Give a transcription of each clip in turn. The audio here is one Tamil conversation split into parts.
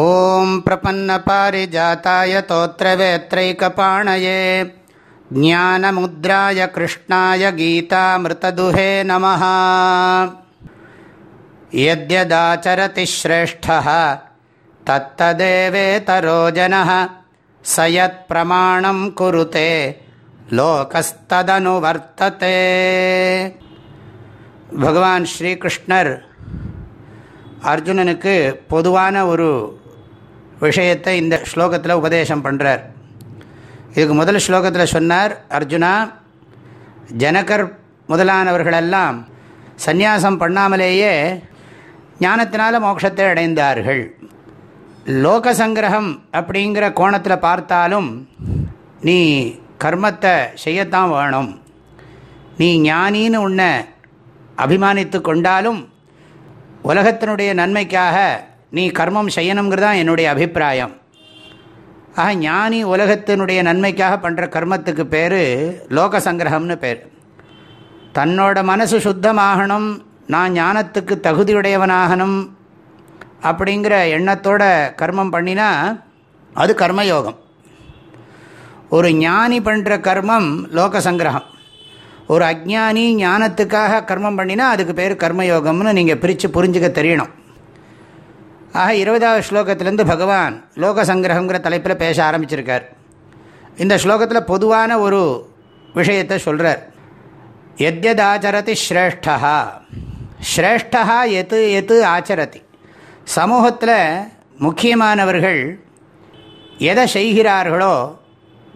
ॐ प्रपन्नपारिजाताय तोत्रवेत्रैकपाणये ज्ञानमुद्राय कृष्णाय गीतामृतदुहे नमः यद्यदाचरति श्रेष्ठः तत्तदेवेतरो जनः स यत्प्रमाणं कुरुते லோகஸ்ததனுவர்த்ததே பகவான் ஸ்ரீகிருஷ்ணர் அர்ஜுனனுக்கு பொதுவான ஒரு விஷயத்தை இந்த ஸ்லோகத்தில் உபதேசம் பண்ணுறார் இதுக்கு முதல் ஸ்லோகத்தில் சொன்னார் அர்ஜுனா ஜனகர் முதலானவர்களெல்லாம் சந்நியாசம் பண்ணாமலேயே ஞானத்தினால மோட்சத்தை அடைந்தார்கள். லோக சங்கிரகம் அப்படிங்கிற கோணத்தில் பார்த்தாலும் நீ கர்மத்தை செய்யத்தான் வேணும். நீ ஞானின்னு உன்னை அபிமானித்து கொண்டாலும் உலகத்தினுடைய நன்மைக்காக நீ கர்மம் செய்யணுங்கிறதா தான் என்னுடைய அபிப்பிராயம். ஆக ஞானி உலகத்தினுடைய நன்மைக்காக பண்ணுற கர்மத்துக்கு பேர் லோக சங்கிரகம்னு பேர். தன்னோட மனசு சுத்தமாகணும் நான் ஞானத்துக்கு தகுதியுடையவனாகணும் அப்படிங்கிற எண்ணத்தோட கர்மம் பண்ணினா அது கர்மயோகம். ஒரு ஞானி பண்ணுற கர்மம் லோக சங்கிரகம் ஒரு அஜ்ஞானி ஞானத்துக்காக கர்மம் பண்ணினா அதுக்கு பேர் கர்மயோகம்னு நீங்கள் பிரித்து புரிஞ்சுக்க தெரியணும். ஆக இருபதாவது ஸ்லோகத்திலேருந்து பகவான் லோக சங்கிரகங்கிற தலைப்பில் பேச ஆரம்பிச்சிருக்கார். இந்த ஸ்லோகத்தில் பொதுவான ஒரு விஷயத்தை சொல்கிறார் எத்யதாச்சரதி ஸ்ரேஷ்டா ஸ்ரேஷ்டா எது எது ஆச்சரதி? சமூகத்தில் முக்கியமானவர்கள் எதை செய்கிறார்களோ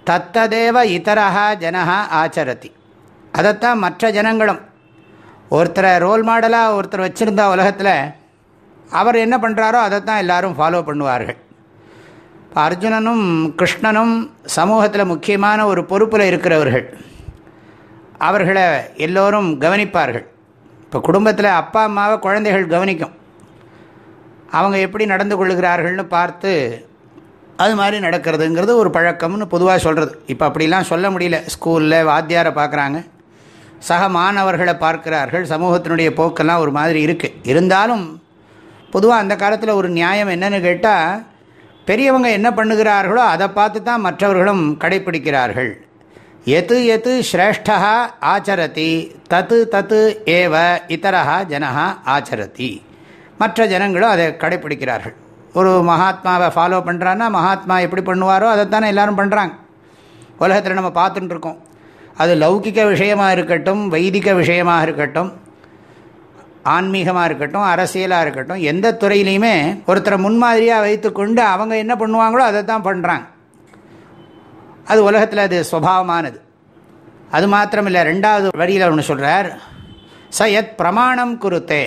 தத்ததேவ இதரா ஜனஹா ஆச்சரதி. அதைத்தான் மற்ற ஜனங்களும். ஒருத்தரை ரோல் மாடலாக ஒருத்தர் வச்சுருந்தா உலகத்தில் அவர் என்ன பண்ணுறாரோ அதைத்தான் எல்லோரும் ஃபாலோ பண்ணுவார்கள். இப்போ அர்ஜுனனும் கிருஷ்ணனும் சமூகத்தில் முக்கியமான ஒரு பொறுப்பில் இருக்கிறவர்கள். அவர்களை எல்லோரும் கவனிப்பார்கள். இப்போ குடும்பத்தில் அப்பா அம்மாவை குழந்தைகள் கவனிக்கும். அவங்க எப்படி நடந்து கொள்கிறார்கள்னு பார்த்து அது மாதிரி நடக்கிறதுங்கிறது ஒரு பழக்கம்னு பொதுவாக சொல்கிறது இப்போ அப்படிலாம் சொல்ல முடியல. ஸ்கூலில் வாத்தியாரை பார்க்குறாங்க சக மாணவர்களை பார்க்கிறார்கள். சமூகத்தினுடைய போக்கெல்லாம் ஒரு மாதிரி இருக்குது இருந்தாலும் பொதுவாக அந்த காலத்தில் ஒரு நியாயம் என்னென்னு கேட்டால் பெரியவங்க என்ன பண்ணுகிறார்களோ அதை பார்த்து தான் மற்றவர்களும் கடைப்பிடிக்கிறார்கள். எது எது ஸ்ரேஷ்டா ஆச்சரதி தத்து தத்து ஏவ இதரா ஜனஹா ஆச்சரதி. மற்ற ஜனங்களும் அதை கடைப்பிடிக்கிறார்கள். ஒரு மகாத்மாவை ஃபாலோ பண்ணுறான்னா மகாத்மா எப்படி பண்ணுவாரோ அதைத்தானே எல்லோரும் பண்ணுறாங்க உலகத்தில் நம்ம பார்த்துட்டுருக்கோம் அது லௌகிக்க விஷயமாக இருக்கட்டும் வைதிக விஷயமாக இருக்கட்டும் ஆன்மீகமாக இருக்கட்டும் அரசியலாக இருக்கட்டும் எந்த துறையிலையுமே ஒருத்தரை முன்மாதிரியாக வைத்துக்கொண்டு அவங்க என்ன பண்ணுவாங்களோ அதை தான் பண்ணுறாங்க அது உலகத்தில் அது சுவாவமானது. அது மாத்திரமில்லை ரெண்டாவது வரியில் ஒன்று சொல்கிறார் ச எத் பிரமாணம் குருத்தே.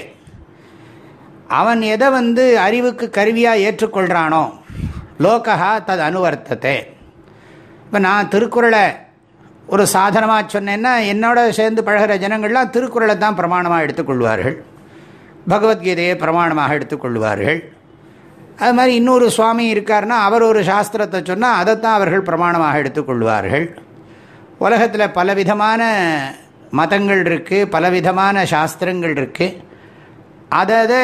அவன் எதை வந்து அறிவுக்கு கருவியாக ஏற்றுக்கொள்கிறானோ லோகா தது அனுவர்த்தத்தை இப்போ நான் திருக்குறளை ஒரு சாதனமாக சொன்னேன்னா என்னோட சேர்ந்து பழகிற ஜனங்கள்லாம் திருக்குறளை தான் பிரமாணமாக எடுத்துக்கொள்வார்கள். பகவத்கீதையை பிரமாணமாக எடுத்துக்கொள்வார்கள். அது மாதிரி இன்னொரு சுவாமி இருக்கார்னா அவர் ஒரு சாஸ்திரத்தை சொன்னால் அதைத்தான் அவர்கள் பிரமாணமாக எடுத்துக்கொள்வார்கள். உலகத்தில் பலவிதமான மதங்கள் இருக்குது பலவிதமான சாஸ்திரங்கள் இருக்குது அதை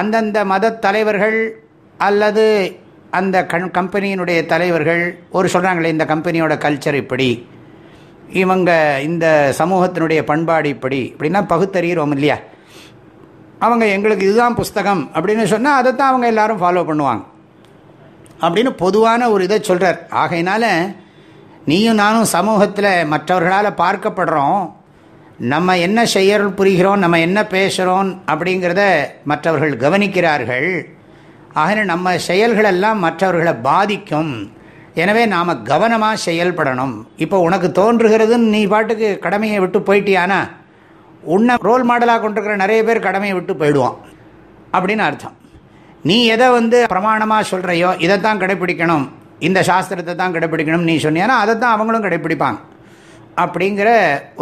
அந்தந்த மத தலைவர்கள் அல்லது அந்த கண் கம்பெனியினுடைய தலைவர்கள் ஒரு சொல்கிறாங்களே இந்த கம்பெனியோட கல்ச்சர் இப்படி. இவங்க இந்த சமூகத்தினுடைய பண்பாடு இப்படி. இப்படின்னா பகுத்தறிகிறோம் இல்லையா? அவங்க எங்களுக்கு இதுதான் புஸ்தகம் அப்படின்னு சொன்னால் அதை தான் அவங்க எல்லாரும் ஃபாலோ பண்ணுவாங்க. அப்படின்னு பொதுவான ஒரு இதை சொல்கிறார் ஆகையினால நீயும் நானும் சமூகத்தில் மற்றவர்களால் பார்க்கப்படுறோம். நம்ம என்ன செயல் புரிகிறோம் நம்ம என்ன பேசுகிறோம் அப்படிங்கிறத மற்றவர்கள் கவனிக்கிறார்கள். ஆகின நம்ம செயல்களெல்லாம் மற்றவர்களை பாதிக்கும். எனவே நாம் கவனமாக செயல்படணும். இப்போ உனக்கு தோன்றுகிறதுன்னு நீ பாட்டுக்கு கடமையை விட்டு போயிட்டியானா? உன்னை ரோல் மாடலாக கொண்டிருக்கிற நிறைய பேர் கடமையை விட்டு போயிடுவான். அப்படின்னு அர்த்தம். நீ எதை வந்து பிரமாணமாக சொல்கிறையோ இதைத்தான் கடைப்பிடிக்கணும். இந்த சாஸ்திரத்தை தான் கடைப்பிடிக்கணும் நீ சொன்னியானா அதை தான் அவங்களும் கடைப்பிடிப்பாங்க. அப்படிங்கிற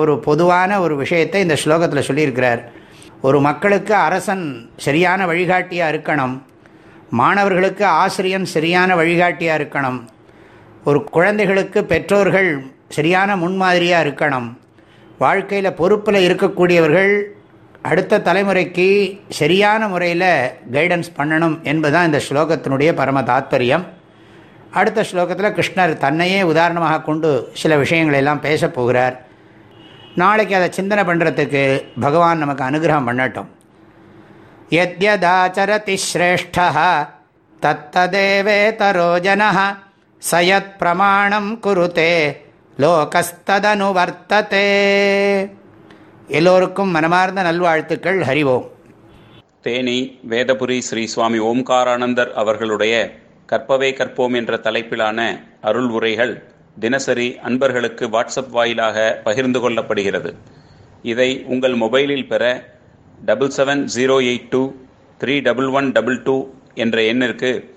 ஒரு பொதுவான ஒரு விஷயத்தை இந்த ஸ்லோகத்தில் சொல்லியிருக்கிறார். ஒரு மக்களுக்கு அரசன் சரியான வழிகாட்டியாக இருக்கணும். மாணவர்களுக்கு ஆசிரியன் சரியான வழிகாட்டியாக இருக்கணும். ஒரு குழந்தைகளுக்கு பெற்றோர்கள் சரியான முன்மாதிரியாக இருக்கணும். வாழ்க்கையில் பொறுப்பில் இருக்கக்கூடியவர்கள் அடுத்த தலைமுறைக்கு சரியான முறையில் கைடன்ஸ் பண்ணணும் என்பதுதான் இந்த ஸ்லோகத்தினுடைய பரம தாத்பரியம். அடுத்த ஸ்லோகத்தில் கிருஷ்ணர் தன்னையே உதாரணமாக கொண்டு சில விஷயங்களை எல்லாம் பேச போகிறார். நாளைக்கு அதை சிந்தனை பண்ணுறதுக்கு பகவான் நமக்கு அனுகிரகம் பண்ணட்டும். எத்யதாச்சரதி ஸ்ரேஷ்டா தத்ததேவேதரோ ஜன சயத் பிரமாணம் குருத்தே லோகஸ்ததனுவர்த்ததே. எல்லோருக்கும் மனமார்ந்த நல்வாழ்த்துக்கள் ஹரிவோம் தேனி வேதபுரி ஸ்ரீ சுவாமி ஓம்காரானந்தர் அவர்களுடைய கற்பவே கற்போம் என்ற தலைப்பிலான அருள் உரைகள் தினசரி அன்பர்களுக்கு வாட்ஸ்அப் வாயிலாக பகிர்ந்து கொள்ளப்படுகிறது. இதை உங்கள் மொபைலில் பெற double seven zero eight two three double one double two என்ற எண்ணிற்கு